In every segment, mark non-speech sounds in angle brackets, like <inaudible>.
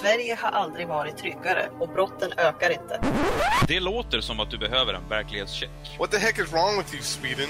Sverige har aldrig varit tryggare och brotten ökar inte. Det låter som att du behöver en verklighetscheck. What the heck is wrong with you, Sweden?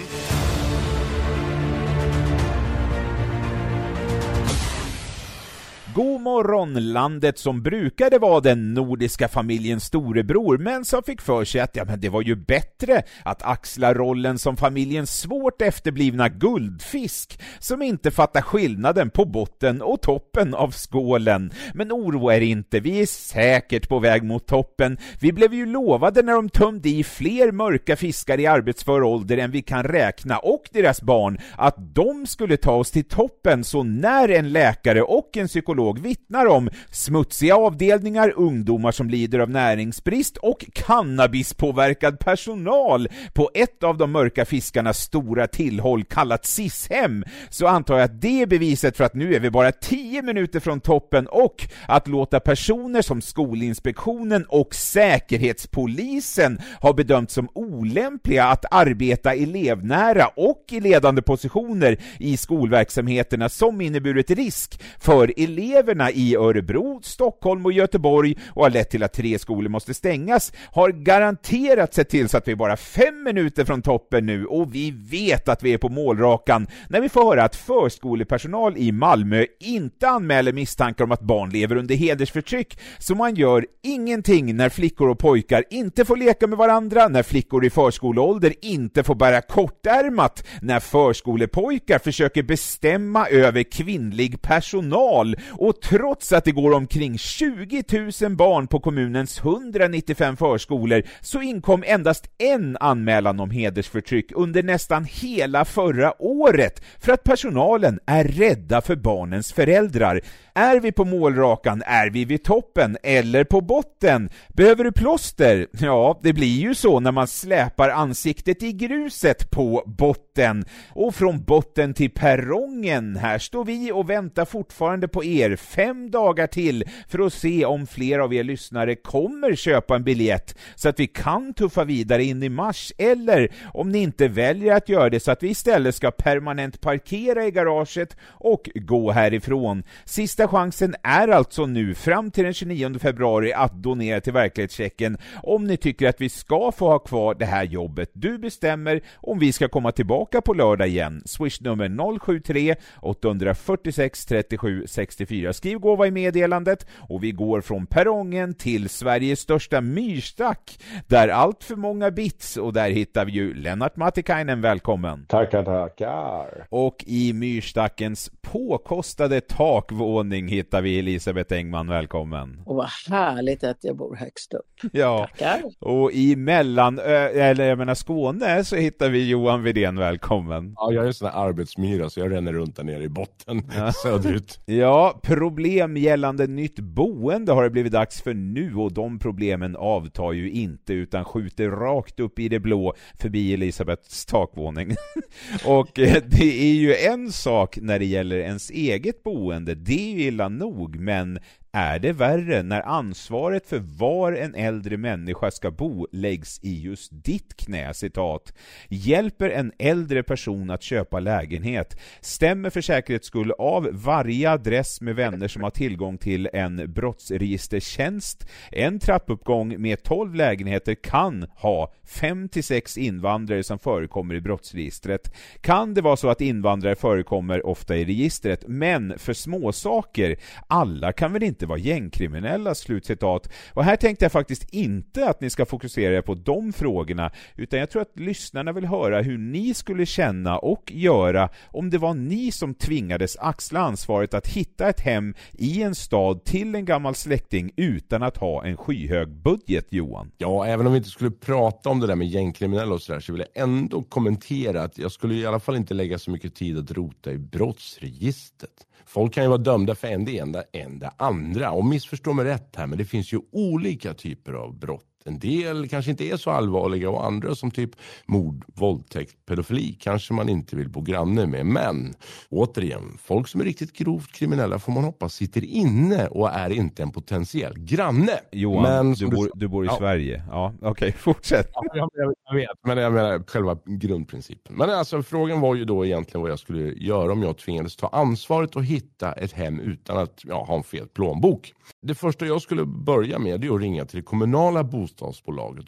God morgon, landet som brukade vara den nordiska familjens storebror, men som fick för sig att ja, men det var ju bättre att axla rollen som familjens svårt efterblivna guldfisk, som inte fattar skillnaden på botten och toppen av skålen. Men oroa er inte, vi är säkert på väg mot toppen. Vi blev ju lovade när de tömde i fler mörka fiskar i arbetsför ålder än vi kan räkna, och deras barn, att de skulle ta oss till toppen, så när en läkare och en psykolog vittnar om smutsiga avdelningar, ungdomar som lider av näringsbrist och cannabispåverkad personal på ett av de mörka fiskarnas stora tillhåll kallat SIS-hem, så antar jag att det är beviset för att nu är vi bara 10 minuter från toppen och att låta personer som Skolinspektionen och Säkerhetspolisen har bedömt som olämpliga att arbeta elevnära och i ledande positioner i skolverksamheterna som inneburit risk för elever eleverna i Örebro, Stockholm och Göteborg och har lett till att tre skolor måste stängas, har garanterat sett till så att vi är bara fem minuter från toppen nu. Och vi vet att vi är på målrakan när vi får höra att förskolepersonal i Malmö inte anmäler misstankar om att barn lever under hedersförtryck, så man gör ingenting när flickor och pojkar inte får leka med varandra, när flickor i förskoleålder inte får bära kortärmat, när förskolepojkar försöker bestämma över kvinnlig personal och trots att det går omkring 20 000 barn på kommunens 195 förskolor så inkom endast en anmälan om hedersförtryck under nästan hela förra året för att personalen är rädda för barnens föräldrar. Är vi på målrakan? Är vi vid toppen? Eller på botten? Behöver du plåster? Ja, det blir ju så när man släpar ansiktet i gruset på botten. Och från botten till perrongen, här står vi och väntar fortfarande på er fem dagar till för att se om fler av er lyssnare kommer köpa en biljett så att vi kan tuffa vidare in i mars, eller om ni inte väljer att göra det så att vi istället ska permanent parkera i garaget och gå härifrån. Sista chansen är alltså nu fram till den 29 februari att donera till verklighetschecken om ni tycker att vi ska få ha kvar det här jobbet. Du bestämmer om vi ska komma tillbaka på lördag igen. Swish nummer 073 846 37 64. Skriv gåva i meddelandet och vi går från perrongen till Sveriges största myrstack där allt för många bits och där hittar vi ju Lennart Matikainen, välkommen! Tackar, tackar! Och i myrstackens påkostade takvåning hittar vi Elisabeth Engman, välkommen! Och vad härligt att jag bor högst upp. Ja, Tackar! och i mellan, eller jag menar Skåne så hittar vi Johan Widén, välkommen! Ja, jag är en sån här arbetsmyra så jag ränner runt där nere i botten, <laughs> söderut. Ja, problem gällande nytt boende har det blivit dags för nu och de problemen avtar ju inte utan skjuter rakt upp i det blå förbi Elisabeths takvåning. <laughs> och eh, det är ju en sak när det gäller ens eget boende, det är ju illa nog, men är det värre när ansvaret för var en äldre människa ska bo läggs i just ditt knä, citat. Hjälper en äldre person att köpa lägenhet, stämmer för säkerhets skull av varje adress med vänner som har tillgång till en brottsregistertjänst. En trappuppgång med 12 lägenheter kan ha 5-6 invandrare som förekommer i brottsregistret. Kan det vara så att invandrare förekommer ofta i registret, men för småsaker, alla kan väl inte var gängkriminella, slutcitat. Och här tänkte jag faktiskt inte att ni ska fokusera på de frågorna, utan jag tror att lyssnarna vill höra hur ni skulle känna och göra om det var ni som tvingades axla ansvaret att hitta ett hem i en stad till en gammal släkting utan att ha en skyhög budget, Johan. Ja, även om vi inte skulle prata om det där med gängkriminella och sådär så vill jag ändå kommentera att jag skulle i alla fall inte lägga så mycket tid att rota i brottsregistret. Folk kan ju vara dömda för en det ena, en det andra. Och missförstå mig rätt här, men det finns ju olika typer av brott. En del kanske inte är så allvarliga och andra som typ mord, våldtäkt, pedofili kanske man inte vill bo granne med. Men återigen, folk som är riktigt grovt kriminella får man hoppas sitter inne och är inte en potentiell granne. Johan, Men du, bor, du bor i Ja. Sverige. Ja, okej, <laughs> fortsätt. Ja, jag, jag, jag vet, men jag menar själva grundprincipen. Men alltså frågan var ju då egentligen vad jag skulle göra om jag tvingades ta ansvaret och hitta ett hem utan att ja, ha en fet plånbok. Det första jag skulle börja med är att ringa till det kommunala bostadsbolaget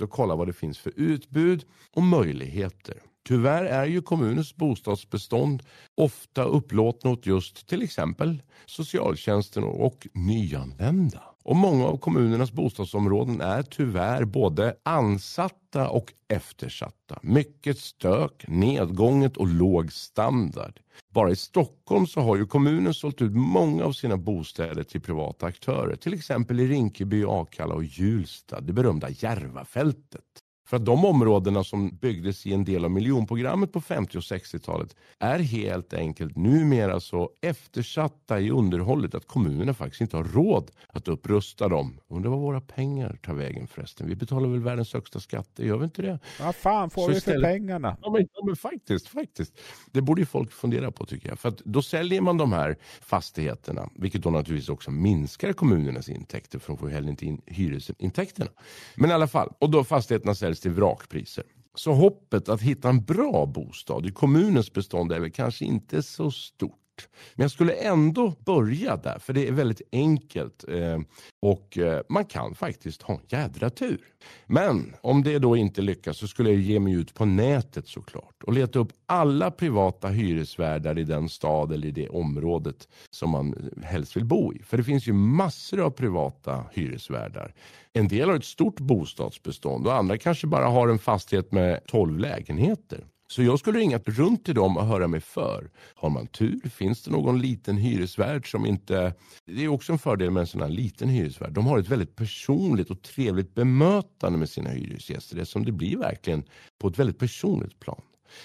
och kolla vad det finns för utbud och möjligheter. Tyvärr är ju kommunens bostadsbestånd ofta upplåtna åt just till exempel socialtjänsten och nyanlända. Och många av kommunernas bostadsområden är tyvärr både ansatta och eftersatta. Mycket stök, nedgånget och låg standard. Bara i Stockholm så har ju kommunen sålt ut många av sina bostäder till privata aktörer. Till exempel i Rinkeby, Akalla och Hjulsta, det berömda Järvafältet. För att de områdena som byggdes i en del av miljonprogrammet på 50 och 60-talet är helt enkelt numera så eftersatta i underhållet att kommunerna faktiskt inte har råd att upprusta dem. Undrar vad våra pengar tar vägen förresten. Vi betalar väl världens högsta skatter, gör vi inte det? Vad fan får Så vi för istället- pengarna? Ja men, ja men faktiskt, faktiskt. Det borde ju folk fundera på tycker jag. För att då säljer man de här fastigheterna, vilket då naturligtvis också minskar kommunernas intäkter för de får ju heller inte in hyresintäkterna. Men i alla fall, och då fastigheterna säljs till vrakpriser. Så hoppet att hitta en bra bostad i kommunens bestånd är väl kanske inte så stort. Men jag skulle ändå börja där, för det är väldigt enkelt eh, och eh, man kan faktiskt ha en jädra tur. Men om det då inte lyckas så skulle jag ge mig ut på nätet såklart och leta upp alla privata hyresvärdar i den stad eller i det området som man eh, helst vill bo i. För det finns ju massor av privata hyresvärdar. En del har ett stort bostadsbestånd och andra kanske bara har en fastighet med 12 lägenheter. Så jag skulle ringa runt till dem och höra mig för. Har man tur, finns det någon liten hyresvärd som inte... Det är också en fördel med en sån här liten hyresvärd. De har ett väldigt personligt och trevligt bemötande med sina hyresgäster eftersom det blir verkligen på ett väldigt personligt plan.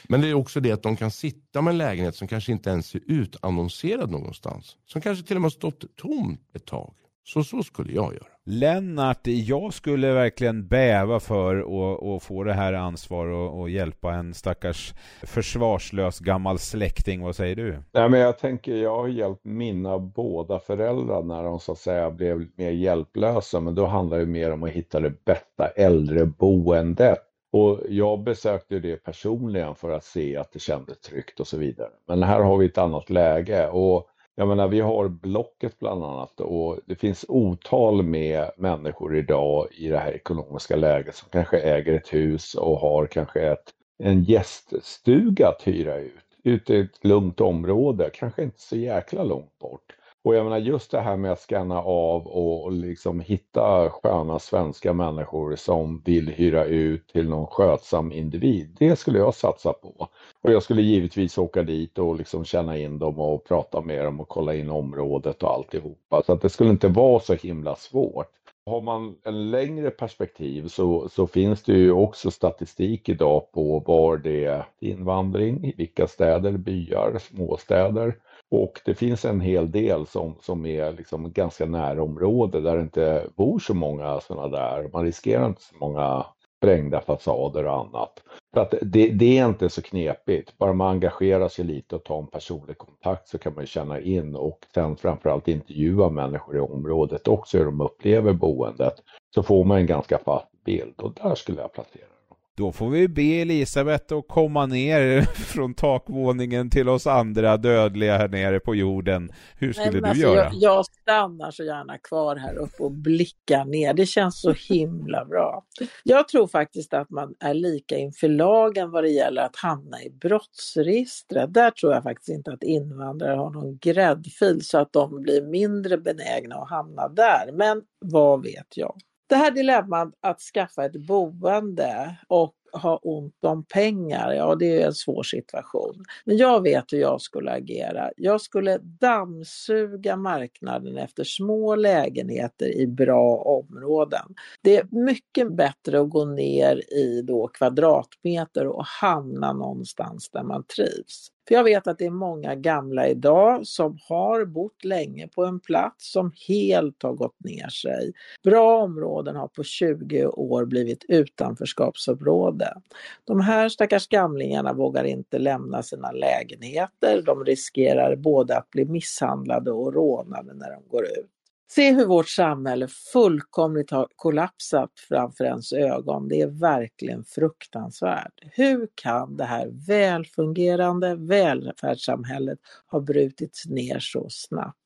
Men det är också det att de kan sitta med en lägenhet som kanske inte ens är utannonserad någonstans. Som kanske till och med har stått tom ett tag. Så så skulle jag göra. Lennart, jag skulle verkligen bäva för att att få det här ansvar och, och hjälpa en stackars försvarslös gammal släkting. Vad säger du? Nej, men jag tänker, jag har hjälpt mina båda föräldrar när de så att säga blev mer hjälplösa, men då handlar det mer om att hitta det bästa äldreboendet. Och jag besökte det personligen för att se att det kändes tryggt och så vidare. Men här har vi ett annat läge och jag menar, vi har Blocket bland annat och det finns otal med människor idag i det här ekonomiska läget som kanske äger ett hus och har kanske ett, en gäststuga att hyra ut ute i ett lugnt område, kanske inte så jäkla långt bort. Och jag menar just det här med att scanna av och, liksom hitta sköna svenska människor som vill hyra ut till någon skötsam individ, det skulle jag satsa på. Och jag skulle givetvis åka dit och liksom känna in dem och prata med dem och kolla in området och alltihopa. Så att det skulle inte vara så himla svårt. Har man en längre perspektiv så, så finns det ju också statistik idag på var det är invandring, i vilka städer, byar, småstäder. Och det finns en hel del som, som är liksom ganska nära område där det inte bor så många sådana där. Man riskerar inte så många sprängda fasader och annat. För att det, det är inte så knepigt. Bara man engagerar sig lite och tar en personlig kontakt så kan man känna in och sen framförallt intervjua människor i området också hur de upplever boendet. Så får man en ganska fast bild och där skulle jag placera. Då får vi be Elisabeth att komma ner <laughs> från takvåningen till oss andra dödliga här nere på jorden. Hur skulle Nej, du alltså, göra? Jag, jag stannar så gärna kvar här uppe och blickar ner. Det känns så himla bra. Jag tror faktiskt att man är lika inför lagen vad det gäller att hamna i brottsregistret. Där tror jag faktiskt inte att invandrare har någon gräddfil så att de blir mindre benägna att hamna där. Men vad vet jag? Det här dilemmat att skaffa ett boende och ha ont om pengar, ja det är en svår situation. Men jag vet hur jag skulle agera. Jag skulle dammsuga marknaden efter små lägenheter i bra områden. Det är mycket bättre att gå ner i då kvadratmeter och hamna någonstans där man trivs. För jag vet att det är många gamla idag som har bott länge på en plats som helt har gått ner sig. Bra områden har på 20 år blivit utanförskapsområden boende. De här stackars gamlingarna vågar inte lämna sina lägenheter. De riskerar både att bli misshandlade och rånade när de går ut. Se hur vårt samhälle fullkomligt har kollapsat framför ens ögon. Det är verkligen fruktansvärt. Hur kan det här välfungerande välfärdssamhället ha brutits ner så snabbt?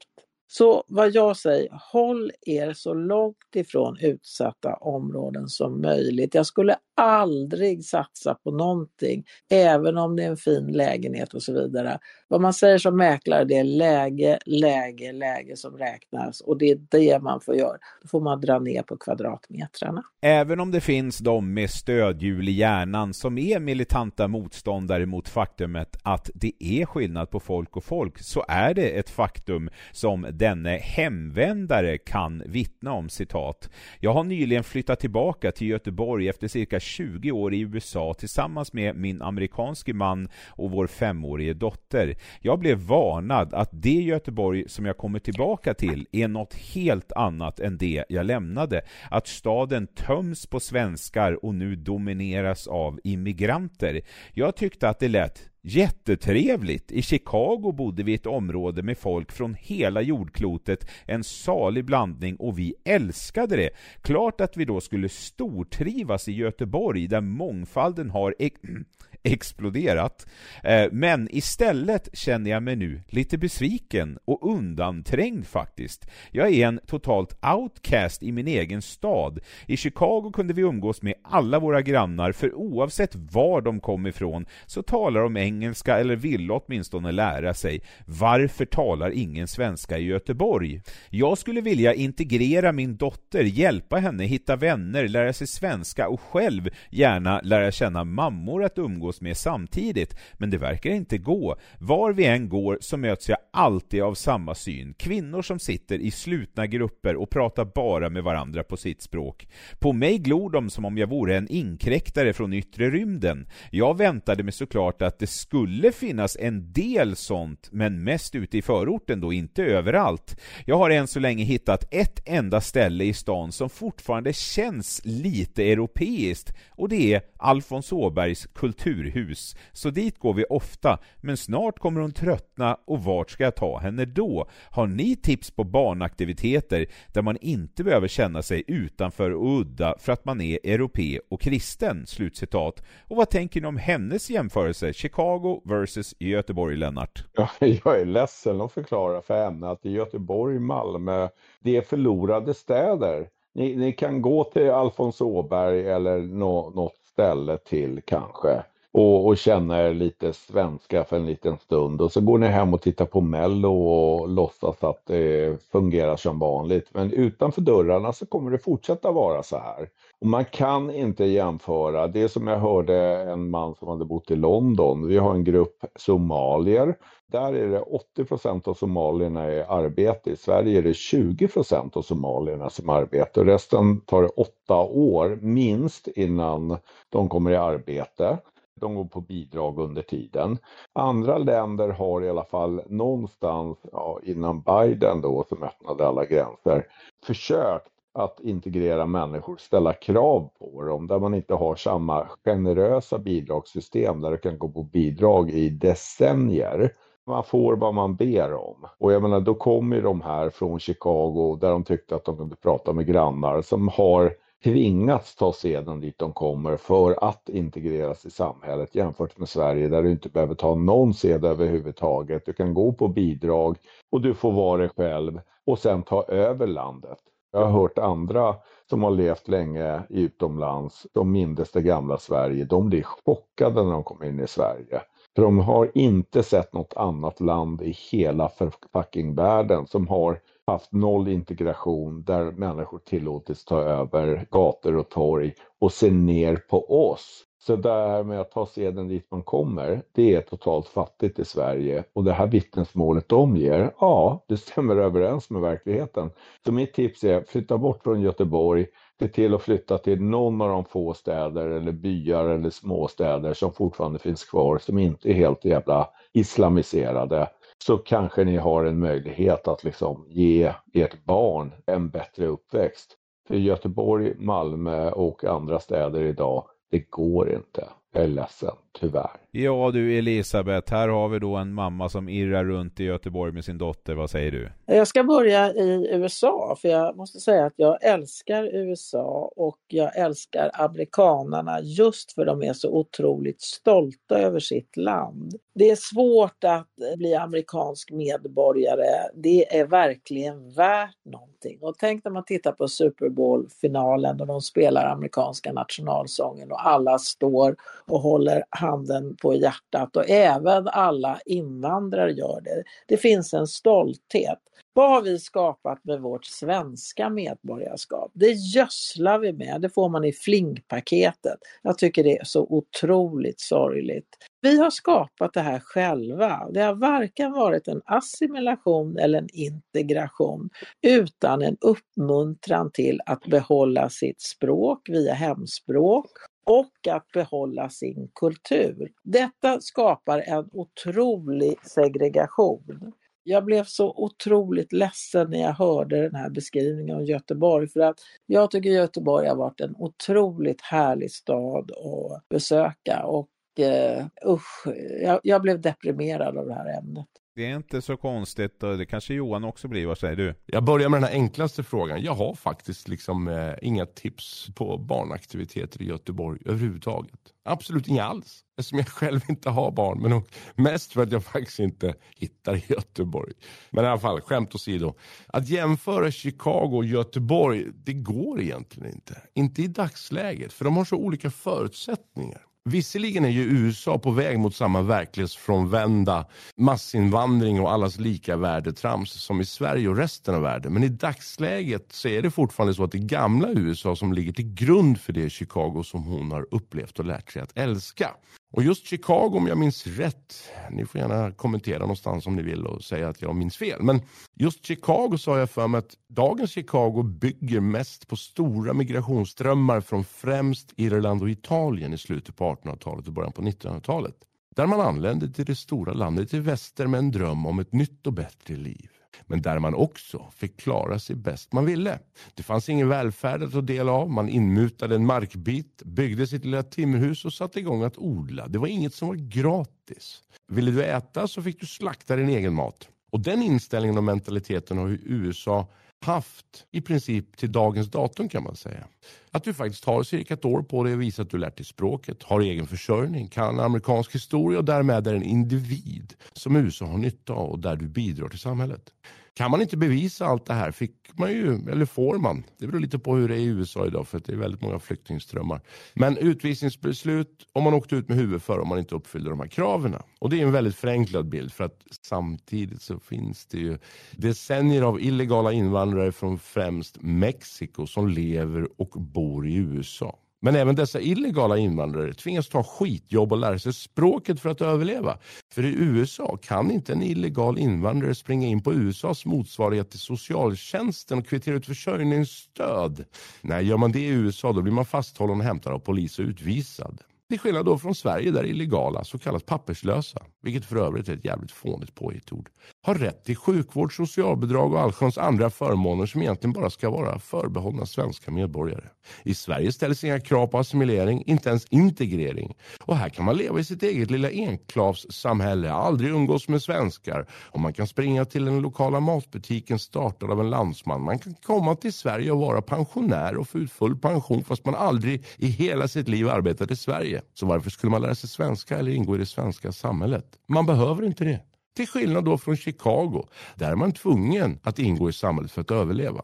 Så vad jag säger, håll er så långt ifrån utsatta områden som möjligt. Jag skulle aldrig satsa på någonting, även om det är en fin lägenhet och så vidare. Vad man säger som mäklare, det är läge, läge, läge som räknas och det är det man får göra. Då får man dra ner på kvadratmetrarna. Även om det finns de med stödhjul i hjärnan som är militanta motståndare mot faktumet att det är skillnad på folk och folk, så är det ett faktum som denne hemvändare kan vittna om citat. Jag har nyligen flyttat tillbaka till Göteborg efter cirka 20 år i USA tillsammans med min amerikanske man och vår femårige dotter. Jag blev varnad att det Göteborg som jag kommer tillbaka till är något helt annat än det jag lämnade. Att staden töms på svenskar och nu domineras av immigranter. Jag tyckte att det lät Jättetrevligt! I Chicago bodde vi i ett område med folk från hela jordklotet, en salig blandning och vi älskade det. Klart att vi då skulle stortrivas i Göteborg där mångfalden har <clears throat> exploderat. Eh, men istället känner jag mig nu lite besviken och undanträngd faktiskt. Jag är en totalt outcast i min egen stad. I Chicago kunde vi umgås med alla våra grannar, för oavsett var de kom ifrån så talar de engelska eller ville åtminstone lära sig. Varför talar ingen svenska i Göteborg? Jag skulle vilja integrera min dotter, hjälpa henne hitta vänner, lära sig svenska och själv gärna lära känna mammor att umgås umgås med samtidigt, men det verkar inte gå. Var vi än går så möts jag alltid av samma syn. Kvinnor som sitter i slutna grupper och pratar bara med varandra på sitt språk. På mig glor de som om jag vore en inkräktare från yttre rymden. Jag väntade mig såklart att det skulle finnas en del sånt, men mest ute i förorten då, inte överallt. Jag har än så länge hittat ett enda ställe i stan som fortfarande känns lite europeiskt, och det är Alfons Åbergs kultur kulturhus, så dit går vi ofta, men snart kommer hon tröttna och vart ska jag ta henne då? Har ni tips på barnaktiviteter där man inte behöver känna sig utanför och udda för att man är europe och kristen?” Slutcitat. Och vad tänker ni om hennes jämförelse, Chicago versus Göteborg, Lennart? <laughs> Ja, jag är ledsen att förklara för henne att i Göteborg, Malmö, det är förlorade städer. Ni, ni, kan gå till Alfons Åberg eller nå, något ställe till kanske och, och känna er lite svenska för en liten stund och så går ni hem och tittar på Mello och låtsas att det fungerar som vanligt. Men utanför dörrarna så kommer det fortsätta vara så här. Och man kan inte jämföra, det som jag hörde en man som hade bott i London, vi har en grupp somalier, där är det 80 procent av somalierna i arbete, i Sverige är det 20 procent av somalierna som arbetar, resten tar det åtta år minst innan de kommer i arbete. De går på bidrag under tiden. Andra länder har i alla fall någonstans ja, innan Biden då som öppnade alla gränser försökt att integrera människor, ställa krav på dem där man inte har samma generösa bidragssystem där du kan gå på bidrag i decennier. Man får vad man ber om. Och jag menar, då kommer de här från Chicago där de tyckte att de kunde prata med grannar som har tvingats ta seden dit de kommer för att integreras i samhället jämfört med Sverige där du inte behöver ta någon sed överhuvudtaget. Du kan gå på bidrag och du får vara dig själv och sen ta över landet. Jag har hört andra som har levt länge utomlands, de mindes det gamla Sverige, de blir chockade när de kommer in i Sverige. För de har inte sett något annat land i hela fucking världen som har haft noll integration där människor tillåtits ta över gator och torg och se ner på oss. Så det här med att ta seden dit man kommer, det är totalt fattigt i Sverige. Och det här vittnesmålet de ger, ja, det stämmer överens med verkligheten. Så mitt tips är, flytta bort från Göteborg, se till att flytta till någon av de få städer eller byar eller småstäder som fortfarande finns kvar, som inte är helt jävla islamiserade så kanske ni har en möjlighet att liksom ge ert barn en bättre uppväxt. För Göteborg, Malmö och andra städer idag, det går inte. Jag är ledsen, tyvärr. Ja du Elisabeth, här har vi då en mamma som irrar runt i Göteborg med sin dotter. Vad säger du? Jag ska börja i USA, för jag måste säga att jag älskar USA och jag älskar amerikanarna just för de är så otroligt stolta över sitt land. Det är svårt att bli amerikansk medborgare. Det är verkligen värt någonting. Och tänk när man tittar på Super Bowl-finalen och de spelar amerikanska nationalsången och alla står och håller handen på hjärtat och även alla invandrare gör det. Det finns en stolthet. Vad har vi skapat med vårt svenska medborgarskap? Det gödslar vi med, det får man i flingpaketet. Jag tycker det är så otroligt sorgligt. Vi har skapat det här själva. Det har varken varit en assimilation eller en integration utan en uppmuntran till att behålla sitt språk via hemspråk och att behålla sin kultur. Detta skapar en otrolig segregation. Jag blev så otroligt ledsen när jag hörde den här beskrivningen av Göteborg för att jag tycker Göteborg har varit en otroligt härlig stad att besöka och eh, usch, jag, jag blev deprimerad av det här ämnet. Det är inte så konstigt och det kanske Johan också blir. Vad säger du? Jag börjar med den här enklaste frågan. Jag har faktiskt liksom eh, inga tips på barnaktiviteter i Göteborg överhuvudtaget. Absolut inga alls. Eftersom jag själv inte har barn. Men mest för att jag faktiskt inte hittar i Göteborg. Men i alla fall, skämt åsido. Att jämföra Chicago och Göteborg, det går egentligen inte. Inte i dagsläget, för de har så olika förutsättningar. Visserligen är ju USA på väg mot samma verklighetsfrånvända massinvandring och allas lika värde-trams som i Sverige och resten av världen. Men i dagsläget så är det fortfarande så att det gamla USA som ligger till grund för det Chicago som hon har upplevt och lärt sig att älska. Och just Chicago om jag minns rätt, ni får gärna kommentera någonstans om ni vill och säga att jag minns fel. Men just Chicago sa jag för mig att dagens Chicago bygger mest på stora migrationsströmmar från främst Irland och Italien i slutet på 1800-talet och början på 1900-talet. Där man anlände till det stora landet i väster med en dröm om ett nytt och bättre liv men där man också fick klara sig bäst man ville. Det fanns ingen välfärd att ta del av, man inmutade en markbit, byggde sitt lilla timmerhus och satte igång att odla. Det var inget som var gratis. Ville du äta så fick du slakta din egen mat. Och den inställningen och mentaliteten har ju USA haft i princip till dagens datum kan man säga. Att du faktiskt har cirka ett år på dig att visa att du lärt dig språket, har egen försörjning, kan amerikansk historia och därmed är en individ som USA har nytta av och där du bidrar till samhället. Kan man inte bevisa allt det här fick man ju, eller får man, det beror lite på hur det är i USA idag för det är väldigt många flyktingströmmar. Men utvisningsbeslut om man åkte ut med huvudet för om man inte uppfyllde de här kraven. Och det är en väldigt förenklad bild för att samtidigt så finns det ju decennier av illegala invandrare från främst Mexiko som lever och bor i USA. Men även dessa illegala invandrare tvingas ta skitjobb och lära sig språket för att överleva. För i USA kan inte en illegal invandrare springa in på USAs motsvarighet till socialtjänsten och kvittera ut försörjningsstöd. Nej, gör man det i USA då blir man fasthållen och hämtad av polis och utvisad. Till skillnad då från Sverige där illegala, så kallat papperslösa, vilket för övrigt är ett jävligt fånigt påhittord, har rätt till sjukvård, socialbidrag och allsköns andra förmåner som egentligen bara ska vara förbehållna svenska medborgare. I Sverige ställs inga krav på assimilering, inte ens integrering. Och här kan man leva i sitt eget lilla enklavssamhälle, aldrig umgås med svenskar och man kan springa till den lokala matbutiken startad av en landsman. Man kan komma till Sverige och vara pensionär och få ut full pension fast man aldrig i hela sitt liv arbetat i Sverige. Så varför skulle man lära sig svenska eller ingå i det svenska samhället? Man behöver inte det. Till skillnad då från Chicago, där är man tvungen att ingå i samhället för att överleva.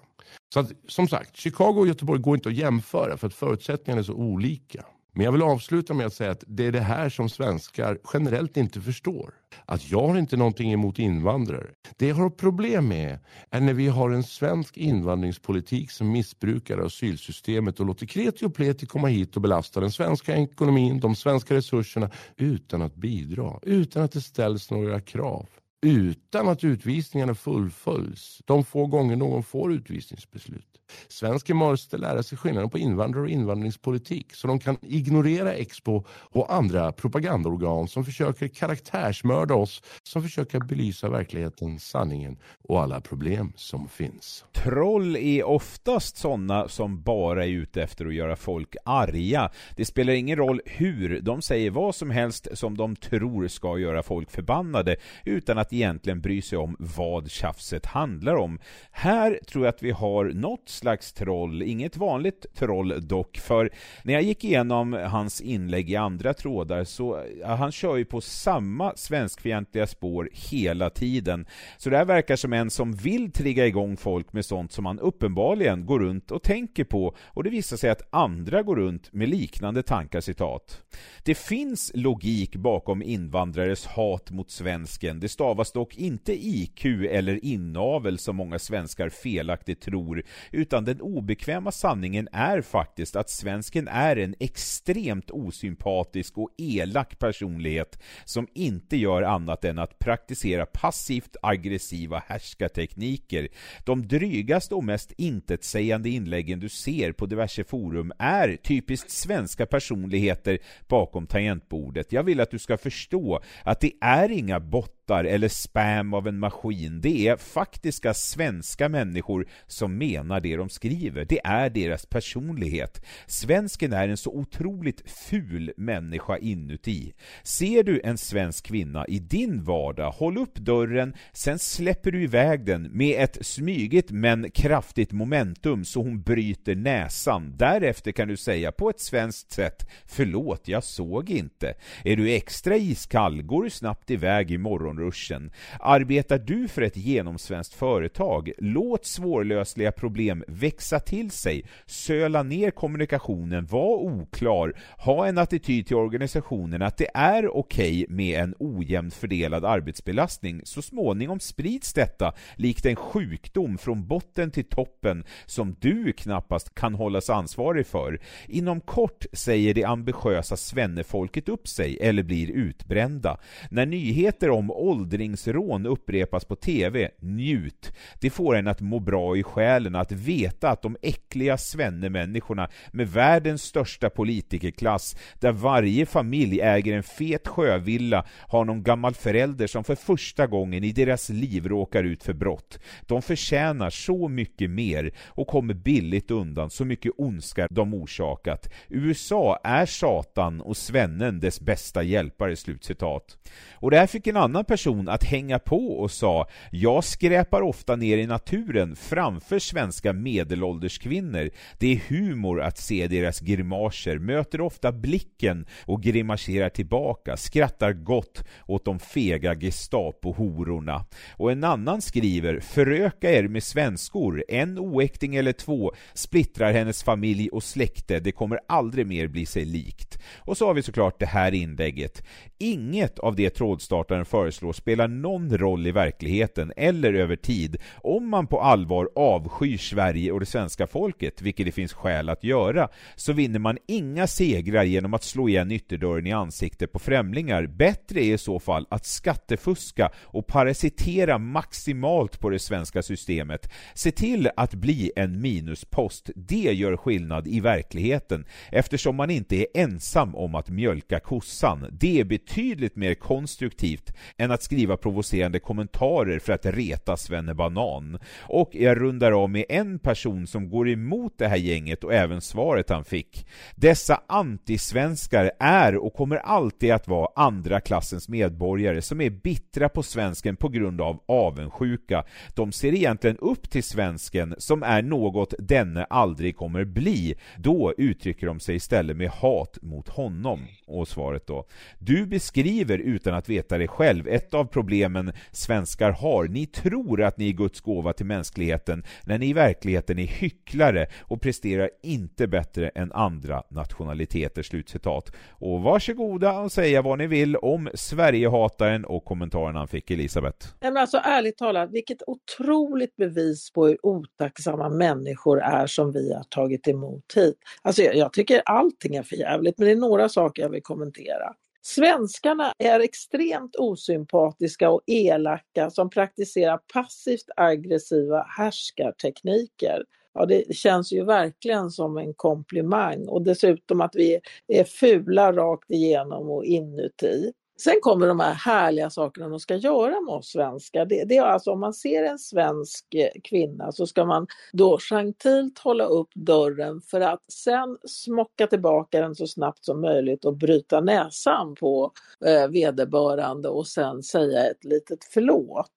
Så att, som sagt, Chicago och Göteborg går inte att jämföra för att förutsättningarna är så olika. Men jag vill avsluta med att säga att det är det här som svenskar generellt inte förstår. Att jag har inte någonting emot invandrare. Det jag har problem med är när vi har en svensk invandringspolitik som missbrukar asylsystemet och låter kreti och pleti komma hit och belasta den svenska ekonomin, de svenska resurserna utan att bidra, utan att det ställs några krav utan att utvisningarna fullföljs de få gånger någon får utvisningsbeslut. Svensken måste lära sig skillnaden på invandrare och invandringspolitik så de kan ignorera Expo och andra propagandaorgan som försöker karaktärsmörda oss, som försöker belysa verkligheten, sanningen och alla problem som finns. Troll är oftast sådana som bara är ute efter att göra folk arga. Det spelar ingen roll hur, de säger vad som helst som de tror ska göra folk förbannade utan att egentligen bry sig om vad tjafset handlar om. Här tror jag att vi har något slags troll, inget vanligt troll dock, för när jag gick igenom hans inlägg i andra trådar så han kör ju på samma svenskfientliga spår hela tiden. Så det här verkar som en som vill trigga igång folk med sånt som han uppenbarligen går runt och tänker på och det visar sig att andra går runt med liknande tankar citat. Det finns logik bakom invandrares hat mot svensken. Det stavas dock inte IQ eller inavel som många svenskar felaktigt tror, utan den obekväma sanningen är faktiskt att svensken är en extremt osympatisk och elak personlighet som inte gör annat än att praktisera passivt aggressiva härskartekniker. De drygaste och mest intetsägande inläggen du ser på diverse forum är typiskt svenska personligheter bakom tangentbordet. Jag vill att du ska förstå att det är inga robotar eller spam av en maskin. Det är faktiska svenska människor som menar det de skriver. Det är deras personlighet. Svensken är en så otroligt ful människa inuti. Ser du en svensk kvinna i din vardag, håll upp dörren, sen släpper du iväg den med ett smygigt men kraftigt momentum så hon bryter näsan. Därefter kan du säga på ett svenskt sätt ”Förlåt, jag såg inte”. Är du extra iskall går du snabbt iväg i morgonruschen. Arbetar du för ett genomsvenskt företag, låt svårlösliga problem växa till sig, söla ner kommunikationen, var oklar, ha en attityd till organisationen att det är okej okay med en ojämnt fördelad arbetsbelastning. Så småningom sprids detta likt en sjukdom från botten till toppen som du knappast kan hållas ansvarig för. Inom kort säger det ambitiösa svennefolket upp sig eller blir utbrända. När nyheter om åldringsrån upprepas på TV, njut. Det får en att må bra i själen att veta att de äckliga svennemänniskorna med världens största politikerklass, där varje familj äger en fet sjövilla, har någon gammal förälder som för första gången i deras liv råkar ut för brott. De förtjänar så mycket mer och kommer billigt undan så mycket ondska de orsakat. USA är Satan och svennen dess bästa hjälpare.” Slutcitat. Och det här fick en annan person att hänga på och sa ”Jag skräpar ofta ner i naturen framför svenska medelålders kvinnor. Det är humor att se deras grimaser, möter ofta blicken och grimaserar tillbaka, skrattar gott åt de fega Gestapo-hororna. Och en annan skriver ”Föröka er med svenskor, en oäkting eller två splittrar hennes familj och släkte, det kommer aldrig mer bli sig likt”. Och så har vi såklart det här inlägget. Inget av det trådstartaren föreslår spelar någon roll i verkligheten eller över tid om man på allvar avskyr Sverige och det svenska folket, vilket det finns skäl att göra, så vinner man inga segrar genom att slå igen ytterdörren i ansiktet på främlingar. Bättre är i så fall att skattefuska och parasitera maximalt på det svenska systemet. Se till att bli en minuspost. Det gör skillnad i verkligheten eftersom man inte är ensam om att mjölka kossan. Det är betydligt mer konstruktivt än att att skriva provocerande kommentarer för att reta Svenne Banan. Och jag rundar av med en person som går emot det här gänget och även svaret han fick. Dessa antisvenskar är och kommer alltid att vara andra klassens medborgare som är bittra på svensken på grund av avundsjuka. De ser egentligen upp till svensken som är något denne aldrig kommer bli. Då uttrycker de sig istället med hat mot honom. Och svaret då. Du beskriver utan att veta det själv ett ett av problemen svenskar har. Ni tror att ni är Guds gåva till mänskligheten när ni i verkligheten är hycklare och presterar inte bättre än andra nationaliteter. Slutcitat. Och varsågoda och säga vad ni vill om Sverigehataren och kommentarerna han fick, Elisabeth. Men alltså ärligt talat, vilket otroligt bevis på hur otacksamma människor är som vi har tagit emot hit. Alltså jag, jag tycker allting är för jävligt, men det är några saker jag vill kommentera. Svenskarna är extremt osympatiska och elaka som praktiserar passivt aggressiva härskartekniker. Ja, det känns ju verkligen som en komplimang och dessutom att vi är fula rakt igenom och inuti. Sen kommer de här härliga sakerna de ska göra med oss svenskar. Det, det är alltså om man ser en svensk eh, kvinna så ska man då gentilt hålla upp dörren för att sen smocka tillbaka den så snabbt som möjligt och bryta näsan på eh, vederbörande och sen säga ett litet förlåt.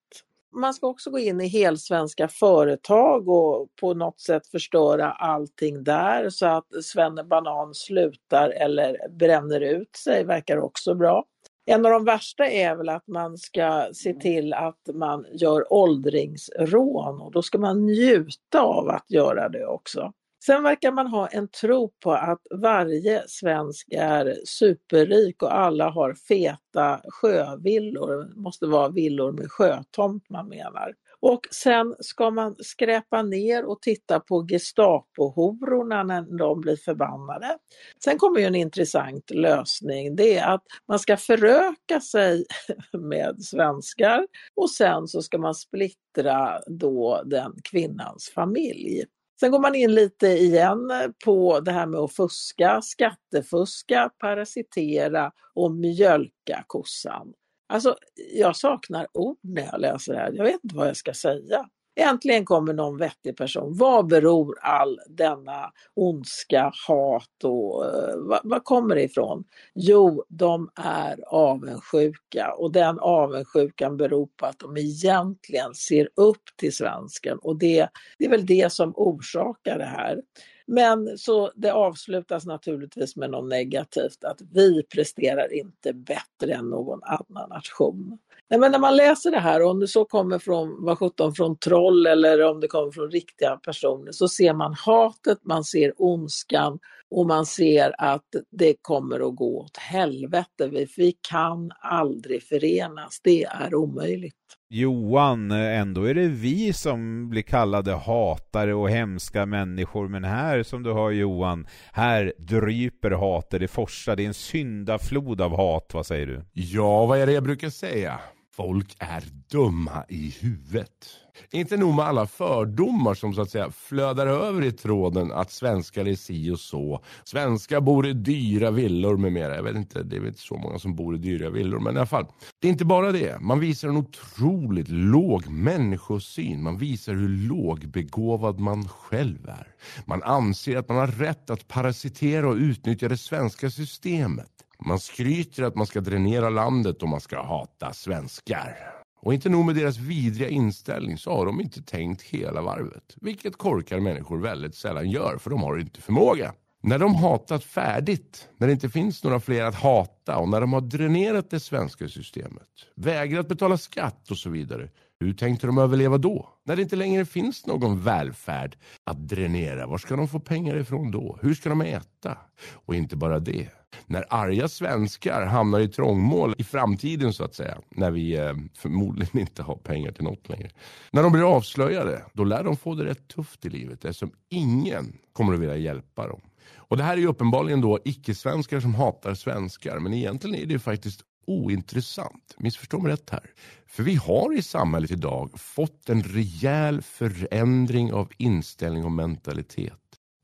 Man ska också gå in i helsvenska företag och på något sätt förstöra allting där så att Svenne Banan slutar eller bränner ut sig, verkar också bra. En av de värsta är väl att man ska se till att man gör åldringsrån och då ska man njuta av att göra det också. Sen verkar man ha en tro på att varje svensk är superrik och alla har feta sjövillor. Det måste vara villor med sjötomt man menar. Och sen ska man skräpa ner och titta på Gestapohororna när de blir förbannade. Sen kommer ju en intressant lösning. Det är att man ska föröka sig <laughs> med svenskar och sen så ska man splittra då den kvinnans familj. Sen går man in lite igen på det här med att fuska, skattefuska, parasitera och mjölka kossan. Alltså, jag saknar ord när jag läser det här. Jag vet inte vad jag ska säga. Äntligen kommer någon vettig person. Vad beror all denna ondska, hat och eh, vad, vad kommer det ifrån? Jo, de är avundsjuka och den avundsjukan beror på att de egentligen ser upp till svensken och det, det är väl det som orsakar det här. Men så det avslutas naturligtvis med något negativt, att vi presterar inte bättre än någon annan nation. Nej, men när man läser det här, om det så kommer från, vad sjutton, från troll eller om det kommer från riktiga personer, så ser man hatet, man ser ondskan och man ser att det kommer att gå åt helvete. Vi, kan aldrig förenas, det är omöjligt. Johan, ändå är det vi som blir kallade hatare och hemska människor, men här som du har Johan, här dryper hatet, det forsar, det är en syndaflod av hat, vad säger du? Ja, vad är det jag brukar säga? Folk är dumma i huvudet. Inte nog med alla fördomar som så att säga flödar över i tråden att svenskar är si och så. Svenskar bor i dyra villor med mera. Jag vet inte, det är väl inte så många som bor i dyra villor, men i alla fall. Det är inte bara det. Man visar en otroligt låg människosyn. Man visar hur lågbegåvad man själv är. Man anser att man har rätt att parasitera och utnyttja det svenska systemet. Man skryter att man ska dränera landet och man ska hata svenskar. Och inte nog med deras vidriga inställning så har de inte tänkt hela varvet. Vilket korkar människor väldigt sällan gör för de har inte förmåga. När de hatat färdigt, när det inte finns några fler att hata och när de har dränerat det svenska systemet, vägrat betala skatt och så vidare. Hur tänkte de överleva då? När det inte längre finns någon välfärd att dränera, var ska de få pengar ifrån då? Hur ska de äta? Och inte bara det. När arga svenskar hamnar i trångmål i framtiden så att säga, när vi eh, förmodligen <laughs> inte har pengar till något längre. När de blir avslöjade, då lär de få det rätt tufft i livet eftersom ingen kommer att vilja hjälpa dem. Och det här är ju uppenbarligen då icke-svenskar som hatar svenskar, men egentligen är det ju faktiskt ointressant. Missförstå mig rätt här. För vi har i samhället idag fått en rejäl förändring av inställning och mentalitet.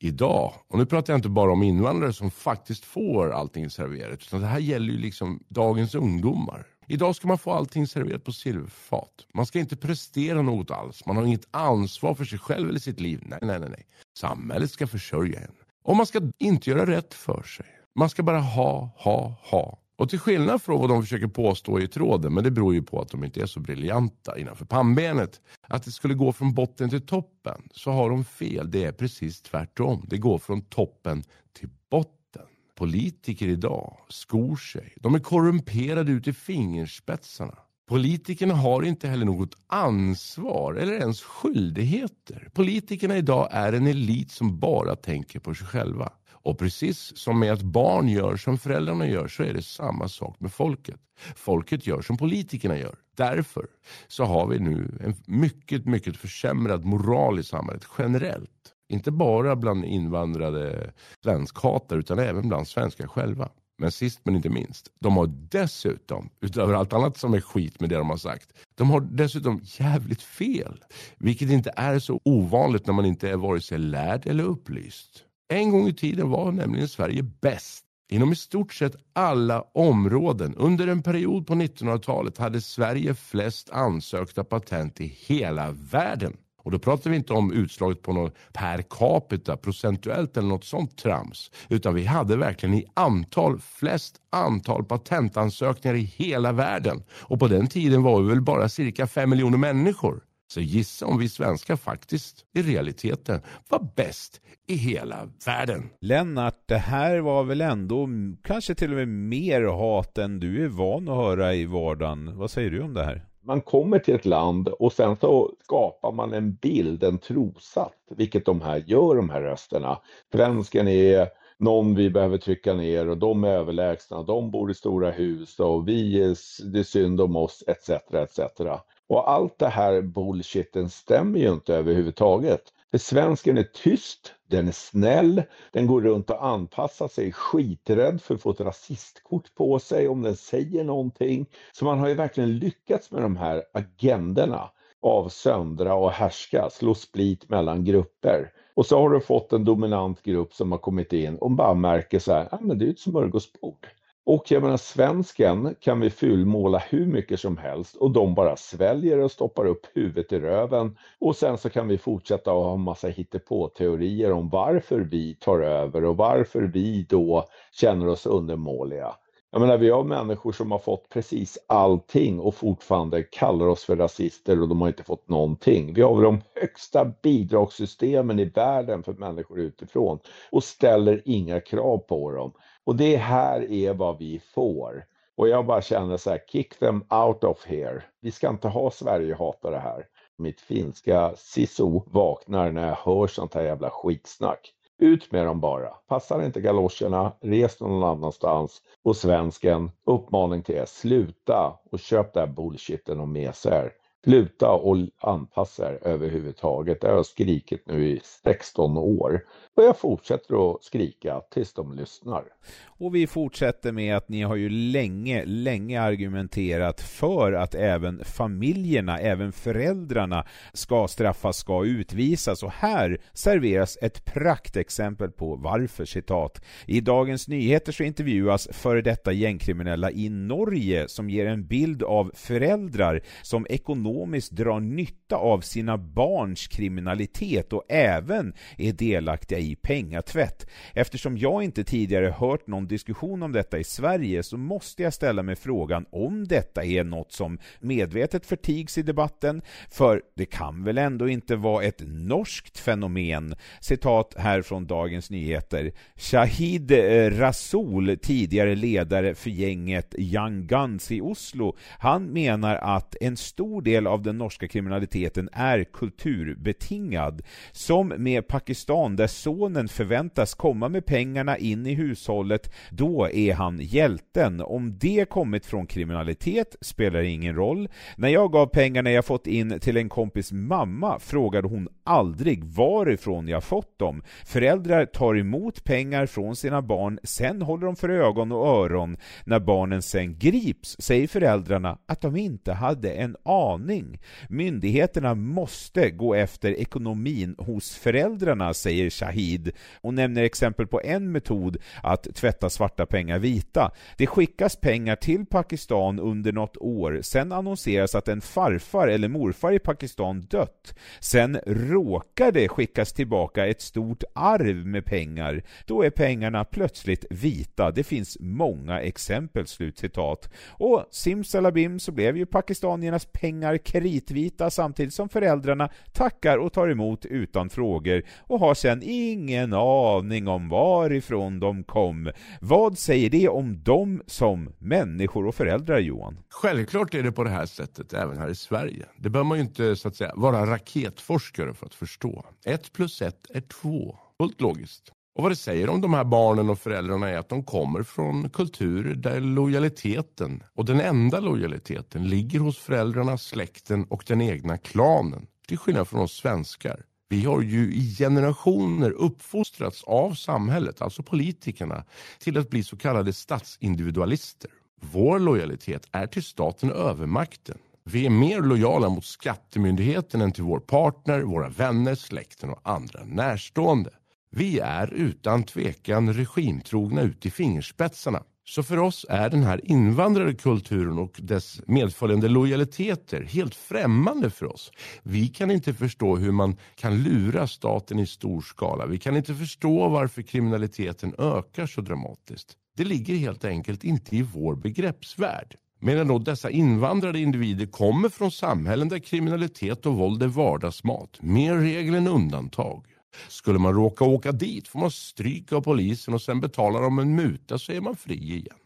Idag, och nu pratar jag inte bara om invandrare som faktiskt får allting serverat, utan det här gäller ju liksom dagens ungdomar. Idag ska man få allting serverat på silverfat. Man ska inte prestera något alls. Man har inget ansvar för sig själv eller sitt liv. Nej, nej, nej. nej. Samhället ska försörja en. Och man ska inte göra rätt för sig. Man ska bara ha, ha, ha. Och till skillnad från vad de försöker påstå i tråden, men det beror ju på att de inte är så briljanta innanför pannbenet, att det skulle gå från botten till toppen, så har de fel. Det är precis tvärtom. Det går från toppen till botten. Politiker idag skor sig. De är korrumperade ut i fingerspetsarna. Politikerna har inte heller något ansvar eller ens skyldigheter. Politikerna idag är en elit som bara tänker på sig själva. Och precis som med att barn gör som föräldrarna gör så är det samma sak med folket. Folket gör som politikerna gör. Därför så har vi nu en mycket, mycket försämrad moral i samhället generellt. Inte bara bland invandrade svenskhatare utan även bland svenskar själva. Men sist men inte minst, de har dessutom, utöver allt annat som är skit med det de har sagt, de har dessutom jävligt fel. Vilket inte är så ovanligt när man inte är vare sig lärd eller upplyst. En gång i tiden var nämligen Sverige bäst inom i stort sett alla områden. Under en period på 1900-talet hade Sverige flest ansökta patent i hela världen. Och då pratar vi inte om utslaget på något per capita, procentuellt eller något sånt trams. Utan vi hade verkligen i antal flest antal patentansökningar i hela världen. Och på den tiden var vi väl bara cirka fem miljoner människor. Så gissa om vi svenskar faktiskt i realiteten var bäst i hela världen. Lennart, det här var väl ändå kanske till och med mer hat än du är van att höra i vardagen. Vad säger du om det här? Man kommer till ett land och sen så skapar man en bild, en trosatt, vilket de här gör, de här rösterna. Svensken är någon vi behöver trycka ner och de är överlägsna, de bor i stora hus och vi, är, det är synd om oss, etc. etc. Och allt det här bullshiten stämmer ju inte överhuvudtaget. För svensken är tyst, den är snäll, den går runt och anpassar sig, skiträdd för att få ett rasistkort på sig om den säger någonting. Så man har ju verkligen lyckats med de här agenderna av söndra och härska, slå split mellan grupper. Och så har du fått en dominant grupp som har kommit in och bara märker så här, ah, men det är ett smörgåsbord. Och jag menar svensken kan vi fyllmåla hur mycket som helst och de bara sväljer och stoppar upp huvudet i röven. Och sen så kan vi fortsätta att ha massa hittepå-teorier om varför vi tar över och varför vi då känner oss undermåliga. Jag menar, vi har människor som har fått precis allting och fortfarande kallar oss för rasister och de har inte fått någonting. Vi har de högsta bidragssystemen i världen för människor utifrån och ställer inga krav på dem. Och det här är vad vi får. Och jag bara känner så här, kick them out of here. Vi ska inte ha Sverigehatare här. Mitt finska siso vaknar när jag hör sånt här jävla skitsnack. Ut med dem bara. Passar inte galoscherna, res någon annanstans. Och svensken, uppmaning till er, sluta och köp det här bullshiten och meser. Sluta och anpassa er överhuvudtaget. Det har jag skrikit nu i 16 år. Och jag fortsätter att skrika tills de lyssnar. Och vi fortsätter med att ni har ju länge, länge argumenterat för att även familjerna, även föräldrarna ska straffas, ska utvisas. Och här serveras ett praktexempel på varför, citat. I Dagens Nyheter så intervjuas före detta gängkriminella i Norge som ger en bild av föräldrar som ekonomiskt drar nytta av sina barns kriminalitet och även är delaktiga i pengatvätt. Eftersom jag inte tidigare hört någon diskussion om detta i Sverige så måste jag ställa mig frågan om detta är något som medvetet förtigs i debatten, för det kan väl ändå inte vara ett norskt fenomen? Citat här från Dagens Nyheter. Shahid eh, Rasool, tidigare ledare för gänget Young Guns i Oslo, han menar att en stor del av den norska kriminaliteten är kulturbetingad, som med Pakistan där sonen förväntas komma med pengarna in i hushållet då är han hjälten. Om det kommit från kriminalitet spelar ingen roll. När jag gav pengarna jag fått in till en kompis mamma frågade hon aldrig varifrån jag fått dem. Föräldrar tar emot pengar från sina barn, sen håller de för ögon och öron. När barnen sen grips säger föräldrarna att de inte hade en aning. Myndigheterna måste gå efter ekonomin hos föräldrarna, säger Shahid och nämner exempel på en metod att tvätta svarta pengar vita. Det skickas pengar till Pakistan under något år, sen annonseras att en farfar eller morfar i Pakistan dött. Sen råkar det skickas tillbaka ett stort arv med pengar. Då är pengarna plötsligt vita. Det finns många exempel." Slutcitat. Och simsalabim så blev ju pakistaniernas pengar är kritvita samtidigt som föräldrarna tackar och tar emot utan frågor och har sedan ingen aning om varifrån de kom. Vad säger det om dem som människor och föräldrar, Johan? Självklart är det på det här sättet även här i Sverige. Det behöver man ju inte så att säga vara raketforskare för att förstå. Ett plus ett är två. Fullt logiskt. Och vad det säger om de här barnen och föräldrarna är att de kommer från kulturer där lojaliteten, och den enda lojaliteten, ligger hos föräldrarna, släkten och den egna klanen. Till skillnad från oss svenskar. Vi har ju i generationer uppfostrats av samhället, alltså politikerna, till att bli så kallade statsindividualister. Vår lojalitet är till staten och övermakten. Vi är mer lojala mot skattemyndigheten än till vår partner, våra vänner, släkten och andra närstående. Vi är utan tvekan regimtrogna ut i fingerspetsarna. Så för oss är den här invandrade kulturen och dess medföljande lojaliteter helt främmande för oss. Vi kan inte förstå hur man kan lura staten i stor skala. Vi kan inte förstå varför kriminaliteten ökar så dramatiskt. Det ligger helt enkelt inte i vår begreppsvärld. Medan då dessa invandrade individer kommer från samhällen där kriminalitet och våld är vardagsmat, mer regel än undantag. Skulle man råka åka dit får man stryk av polisen och sen betalar de en muta så är man fri igen.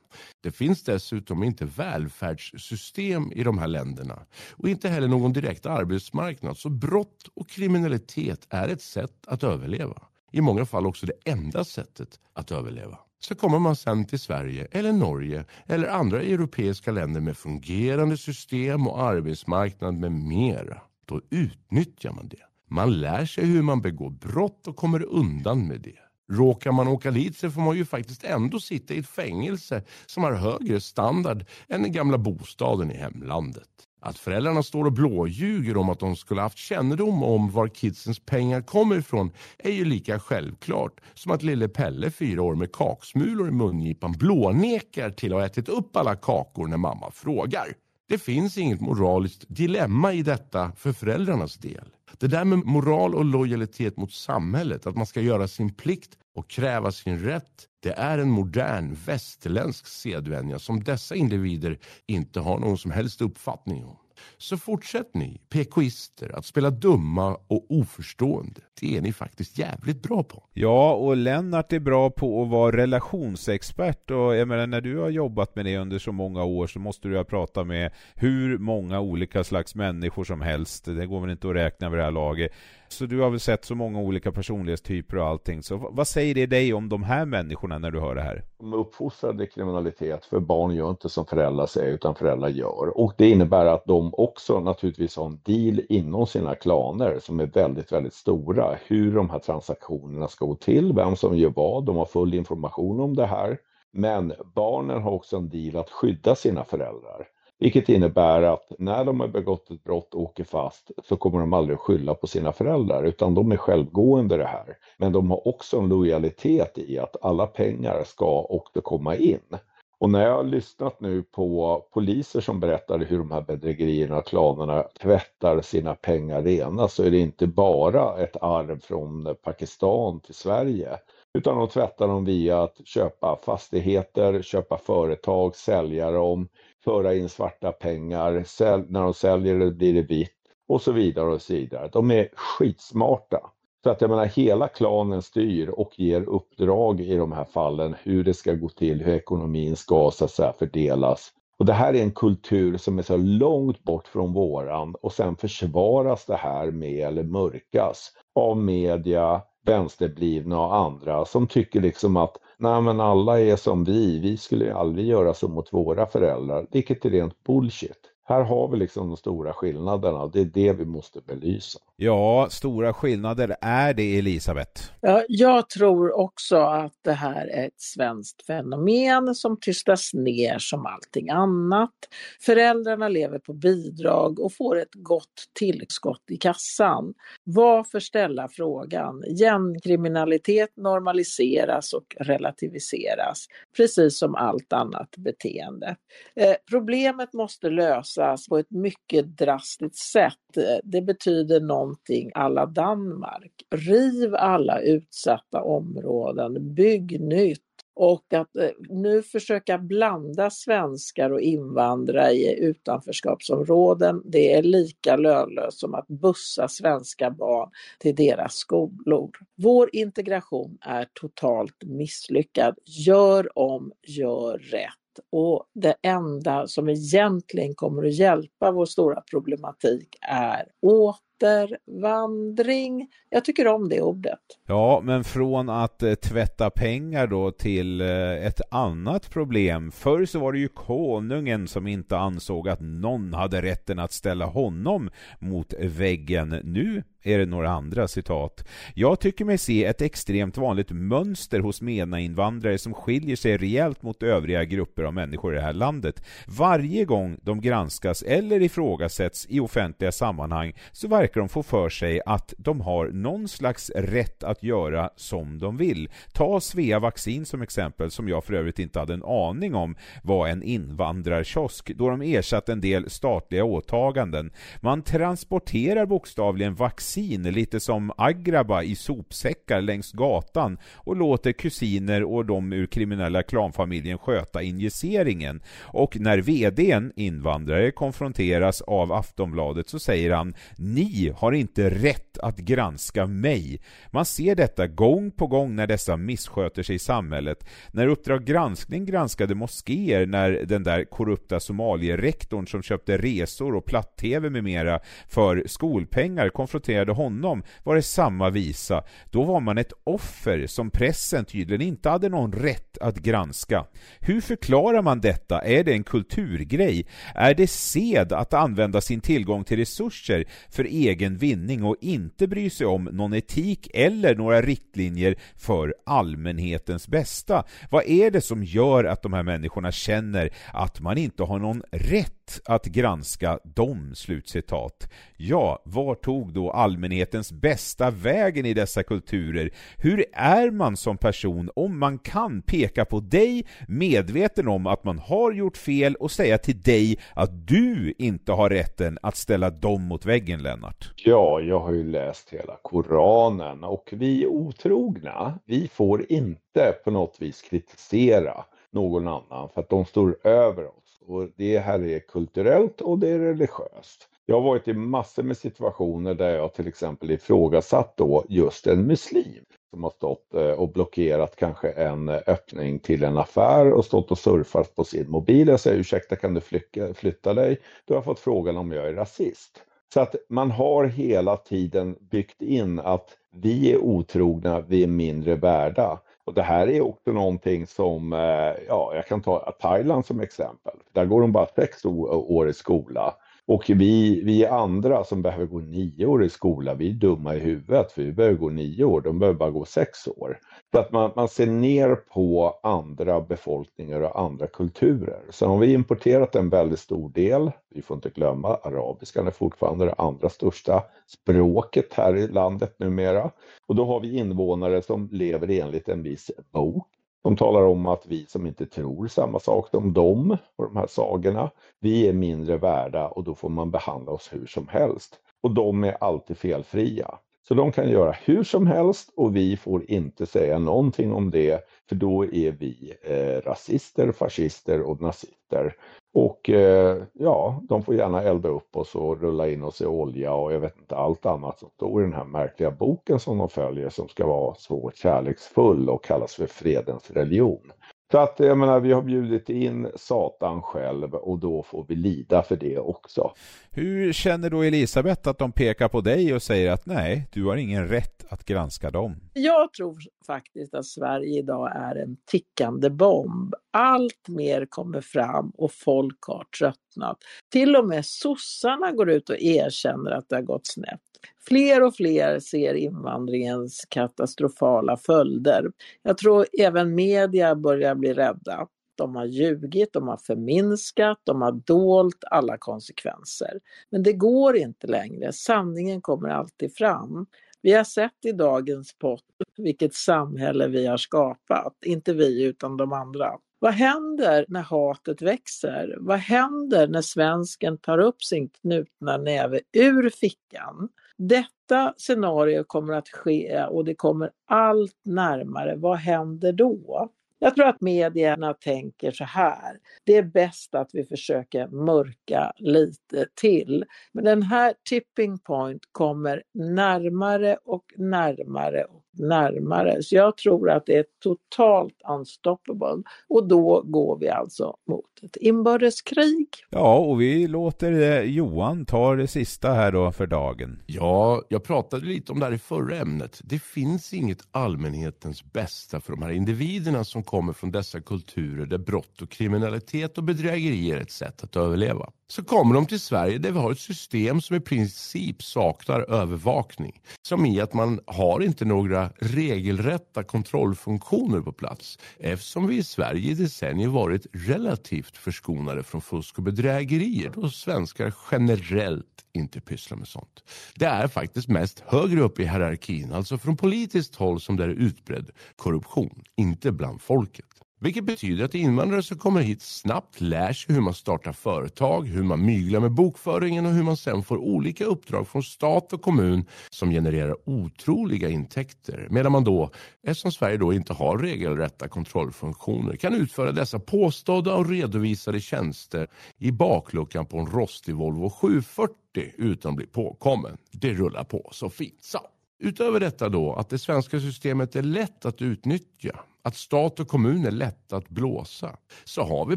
Det finns dessutom inte välfärdssystem i de här länderna och inte heller någon direkt arbetsmarknad. Så brott och kriminalitet är ett sätt att överleva. I många fall också det enda sättet att överleva. Så kommer man sen till Sverige eller Norge eller andra europeiska länder med fungerande system och arbetsmarknad med mera. Då utnyttjar man det. Man lär sig hur man begår brott och kommer undan med det. Råkar man åka dit så får man ju faktiskt ändå sitta i ett fängelse som har högre standard än den gamla bostaden i hemlandet. Att föräldrarna står och blåljuger om att de skulle haft kännedom om var kidsens pengar kommer ifrån är ju lika självklart som att lille Pelle, fyra år med kaksmulor i mungipan, blånekar till att ha ätit upp alla kakor när mamma frågar. Det finns inget moraliskt dilemma i detta för föräldrarnas del. Det där med moral och lojalitet mot samhället, att man ska göra sin plikt och kräva sin rätt, det är en modern västerländsk sedvänja som dessa individer inte har någon som helst uppfattning om. Så fortsätt ni, PKister, att spela dumma och oförstående. Det är ni faktiskt jävligt bra på. Ja, och Lennart är bra på att vara relationsexpert och jag menar när du har jobbat med det under så många år så måste du ha pratat med hur många olika slags människor som helst. Det går väl inte att räkna vid det här laget. Så du har väl sett så många olika personlighetstyper och allting. Så vad säger det dig om de här människorna när du hör det här? De är uppfostrade i kriminalitet, för barn gör inte som föräldrar säger, utan föräldrar gör. Och det innebär att de också naturligtvis har en deal inom sina klaner som är väldigt, väldigt stora. Hur de här transaktionerna ska gå till, vem som gör vad, de har full information om det här. Men barnen har också en deal att skydda sina föräldrar. Vilket innebär att när de har begått ett brott och åker fast så kommer de aldrig att skylla på sina föräldrar utan de är självgående det här. Men de har också en lojalitet i att alla pengar ska också komma in. Och när jag har lyssnat nu på poliser som berättar hur de här bedrägerierna och klanerna tvättar sina pengar rena så är det inte bara ett arv från Pakistan till Sverige utan de tvättar dem via att köpa fastigheter, köpa företag, sälja dem, föra in svarta pengar, säl, när de säljer det blir det vitt och så vidare och så vidare. De är skitsmarta. Så att jag menar hela klanen styr och ger uppdrag i de här fallen hur det ska gå till, hur ekonomin ska så att säga fördelas. Och det här är en kultur som är så långt bort från våran och sen försvaras det här med eller mörkas av media, vänsterblivna och andra som tycker liksom att nej men alla är som vi, vi skulle aldrig göra så mot våra föräldrar, vilket är rent bullshit. Här har vi liksom de stora skillnaderna och det är det vi måste belysa. Ja, stora skillnader är det Elisabeth. Ja, jag tror också att det här är ett svenskt fenomen som tystas ner som allting annat. Föräldrarna lever på bidrag och får ett gott tillskott i kassan. Varför ställa frågan? Gängkriminalitet normaliseras och relativiseras, precis som allt annat beteende. Eh, problemet måste lösas på ett mycket drastiskt sätt. Det betyder någonting alla Danmark. Riv alla utsatta områden, bygg nytt Och att eh, nu försöka blanda svenskar och invandrare i utanförskapsområden, det är lika lönlöst som att bussa svenska barn till deras skolor. Vår integration är totalt misslyckad. Gör om, gör rätt och det enda som egentligen kommer att hjälpa vår stora problematik är återvandring. Jag tycker om det ordet. Ja, men från att eh, tvätta pengar då till eh, ett annat problem. Förr så var det ju konungen som inte ansåg att någon hade rätten att ställa honom mot väggen. Nu är det några andra citat. Jag tycker mig se ett extremt vanligt mönster hos MENA-invandrare som skiljer sig rejält mot övriga grupper av människor i det här landet. Varje gång de granskas eller ifrågasätts i offentliga sammanhang så verkar de få för sig att de har någon slags rätt att göra som de vill. Ta Svea Vaccin som exempel, som jag för övrigt inte hade en aning om var en invandrarkiosk, då de ersatt en del statliga åtaganden. Man transporterar bokstavligen vaccin kusin, lite som Agraba i sopsäckar längs gatan och låter kusiner och de ur kriminella klanfamiljen sköta injiceringen. Och när VDn, invandrare, konfronteras av Aftonbladet så säger han Ni har inte rätt att granska mig. Man ser detta gång på gång när dessa missköter sig i samhället. När Uppdrag granskning granskade moskéer när den där korrupta somalierektorn som köpte resor och platt-tv med mera för skolpengar konfronterade attackerade honom var det samma visa. Då var man ett offer som pressen tydligen inte hade någon rätt att granska. Hur förklarar man detta? Är det en kulturgrej? Är det sed att använda sin tillgång till resurser för egen vinning och inte bry sig om någon etik eller några riktlinjer för allmänhetens bästa? Vad är det som gör att de här människorna känner att man inte har någon rätt att granska dem?” slutcitat. Ja, var tog då allmänhetens bästa vägen i dessa kulturer? Hur är man som person om man kan peka på dig, medveten om att man har gjort fel och säga till dig att du inte har rätten att ställa dem mot väggen, Lennart? Ja, jag har ju läst hela Koranen och vi otrogna, vi får inte på något vis kritisera någon annan för att de står över oss. Och det här är kulturellt och det är religiöst. Jag har varit i massor med situationer där jag till exempel ifrågasatt då just en muslim som har stått eh, och blockerat kanske en öppning till en affär och stått och surfat på sin mobil. Jag säger ursäkta kan du flytta, flytta dig? Då har jag fått frågan om jag är rasist. Så att man har hela tiden byggt in att vi är otrogna, vi är mindre värda. Och det här är också någonting som, eh, ja, jag kan ta Thailand som exempel. Där går de bara sex år i skola. Och vi, vi andra som behöver gå nio år i skola, vi är dumma i huvudet för vi behöver gå nio år, de behöver bara gå sex år. Så att man, man ser ner på andra befolkningar och andra kulturer. Sen har vi importerat en väldigt stor del, vi får inte glömma, arabiskan är fortfarande det andra största språket här i landet numera. Och då har vi invånare som lever enligt en viss bok de talar om att vi som inte tror samma sak som dem och de här sagorna, vi är mindre värda och då får man behandla oss hur som helst. Och de är alltid felfria. Så de kan göra hur som helst och vi får inte säga någonting om det för då är vi eh, rasister, fascister och nazister. Och eh, ja, de får gärna elda upp oss och rulla in oss i olja och jag vet inte allt annat som står i den här märkliga boken som de följer som ska vara så kärleksfull och kallas för fredens religion. Så att jag menar, vi har bjudit in Satan själv och då får vi lida för det också. Hur känner då Elisabeth att de pekar på dig och säger att nej, du har ingen rätt att granska dem? Jag tror faktiskt att Sverige idag är en tickande bomb. Allt mer kommer fram och folk har tröttnat. Till och med sossarna går ut och erkänner att det har gått snett. Fler och fler ser invandringens katastrofala följder. Jag tror även media börjar bli rädda. De har ljugit, de har förminskat, de har dolt alla konsekvenser. Men det går inte längre. Sanningen kommer alltid fram. Vi har sett i dagens pott vilket samhälle vi har skapat. Inte vi, utan de andra. Vad händer när hatet växer? Vad händer när svensken tar upp sin knutna näve ur fickan? Detta scenario kommer att ske och det kommer allt närmare. Vad händer då? Jag tror att medierna tänker så här. Det är bäst att vi försöker mörka lite till. Men den här tipping point kommer närmare och närmare närmare. Så jag tror att det är totalt unstoppable. Och då går vi alltså mot ett inbördeskrig. Ja, och vi låter eh, Johan ta det sista här då för dagen. Ja, jag pratade lite om det här i förra ämnet. Det finns inget allmänhetens bästa för de här individerna som kommer från dessa kulturer där brott och kriminalitet och bedrägerier är ett sätt att överleva. Så kommer de till Sverige där vi har ett system som i princip saknar övervakning. Som i att man har inte några regelrätta kontrollfunktioner på plats. Eftersom vi i Sverige i decennier varit relativt förskonade från fusk och bedrägerier då svenskar generellt inte pysslar med sånt. Det är faktiskt mest högre upp i hierarkin, alltså från politiskt håll som det är utbredd korruption, inte bland folket. Vilket betyder att invandrare som kommer hit snabbt lär sig hur man startar företag, hur man myglar med bokföringen och hur man sen får olika uppdrag från stat och kommun som genererar otroliga intäkter. Medan man då, eftersom Sverige då inte har regelrätta kontrollfunktioner, kan utföra dessa påstådda och redovisade tjänster i bakluckan på en rostig Volvo 740 utan att bli påkommen. Det rullar på så fint så. Utöver detta då att det svenska systemet är lätt att utnyttja, att stat och kommun är lätta att blåsa, så har vi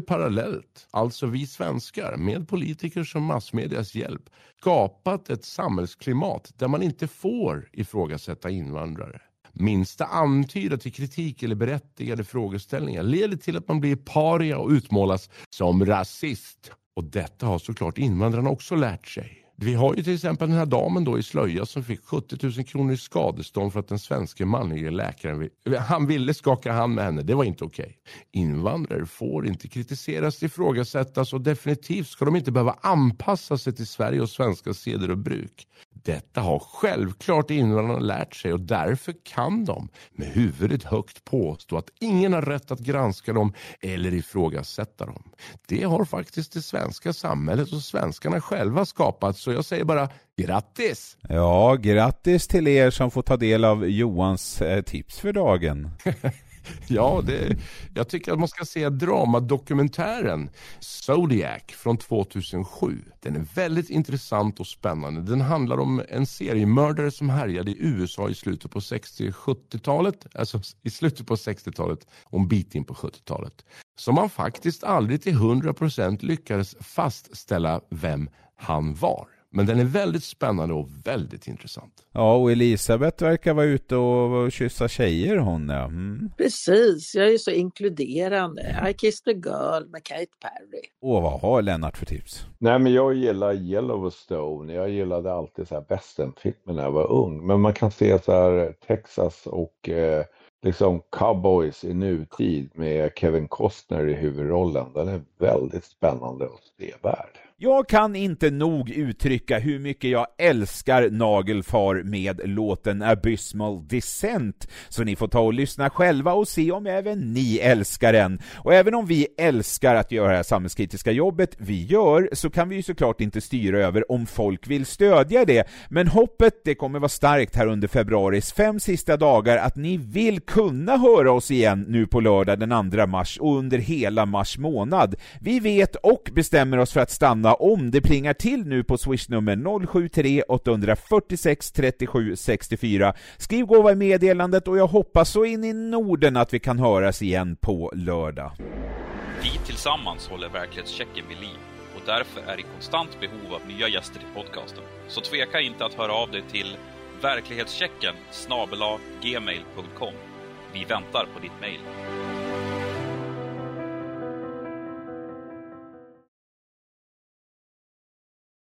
parallellt, alltså vi svenskar med politiker som massmedias hjälp, skapat ett samhällsklimat där man inte får ifrågasätta invandrare. Minsta antyda till kritik eller berättigade frågeställningar leder till att man blir paria och utmålas som rasist. Och detta har såklart invandrarna också lärt sig. Vi har ju till exempel den här damen då i slöja som fick 70 000 kronor i skadestånd för att den svenska manlige läkaren han ville skaka hand med henne. Det var inte okej. Okay. Invandrare får inte kritiseras, ifrågasättas och definitivt ska de inte behöva anpassa sig till Sverige och svenska seder och bruk. Detta har självklart invandrarna lärt sig och därför kan de med huvudet högt påstå att ingen har rätt att granska dem eller ifrågasätta dem. Det har faktiskt det svenska samhället och svenskarna själva skapat så jag säger bara grattis! Ja, grattis till er som får ta del av Johans eh, tips för dagen. <laughs> <laughs> Ja, det, jag tycker att man ska se dramadokumentären Zodiac från 2007. Den är väldigt intressant och spännande. Den handlar om en seriemördare som härjade i USA i slutet på 60-70-talet. Alltså i slutet på 60-talet och en bit in på 70-talet. Som man faktiskt aldrig till 100% lyckades fastställa vem han var. Men den är väldigt spännande och väldigt intressant. Ja, och Elisabeth verkar vara ute och kyssa tjejer hon ja. Mm. Precis, jag är så inkluderande. I kissed a girl med Kate Perry. Och vad har Lennart för tips? Nej, men jag gillar Yellowstone. Jag gillade alltid så här westernfilmer när jag var ung. Men man kan se så här Texas och eh, liksom cowboys i nutid med Kevin Costner i huvudrollen. Den är väldigt spännande och sevärd. Jag kan inte nog uttrycka hur mycket jag älskar Nagelfar med låten Abysmal Descent, så ni får ta och lyssna själva och se om även ni älskar den. Och även om vi älskar att göra det här samhällskritiska jobbet vi gör, så kan vi ju såklart inte styra över om folk vill stödja det, men hoppet det kommer vara starkt här under februaris fem sista dagar att ni vill kunna höra oss igen nu på lördag den 2 mars och under hela mars månad. Vi vet och bestämmer oss för att stanna om det plingar till nu på swishnummer 073 846 37 64. Skriv gåva i meddelandet och jag hoppas så in i Norden att vi kan höras igen på lördag. Vi tillsammans håller verklighetschecken vid liv och därför är i konstant behov av nya gäster i podcasten. Så tveka inte att höra av dig till verklighetschecken gmail.com. Vi väntar på ditt mejl.